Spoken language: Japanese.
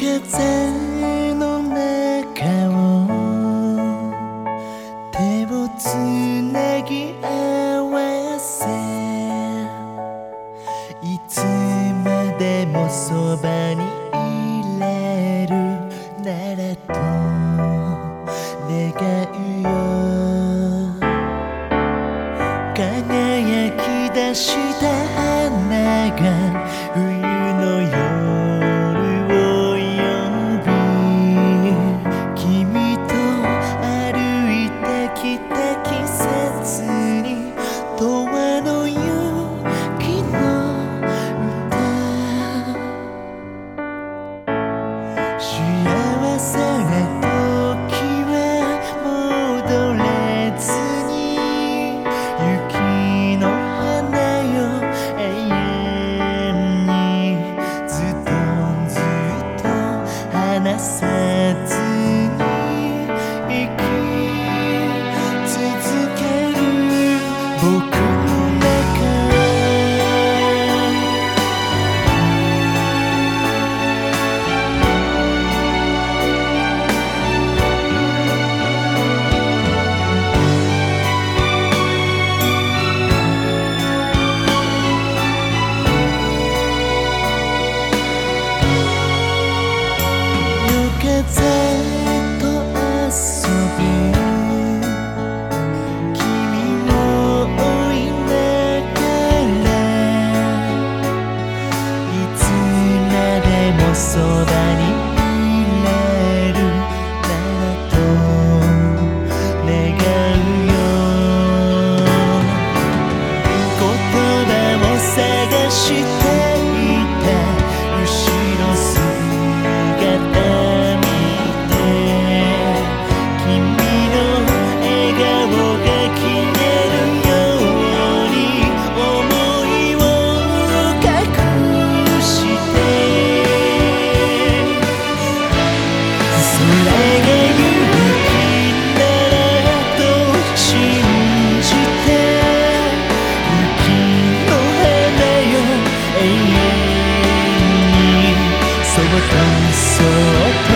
風を手をつなぎ合わせ。いつまでもそばに I'm so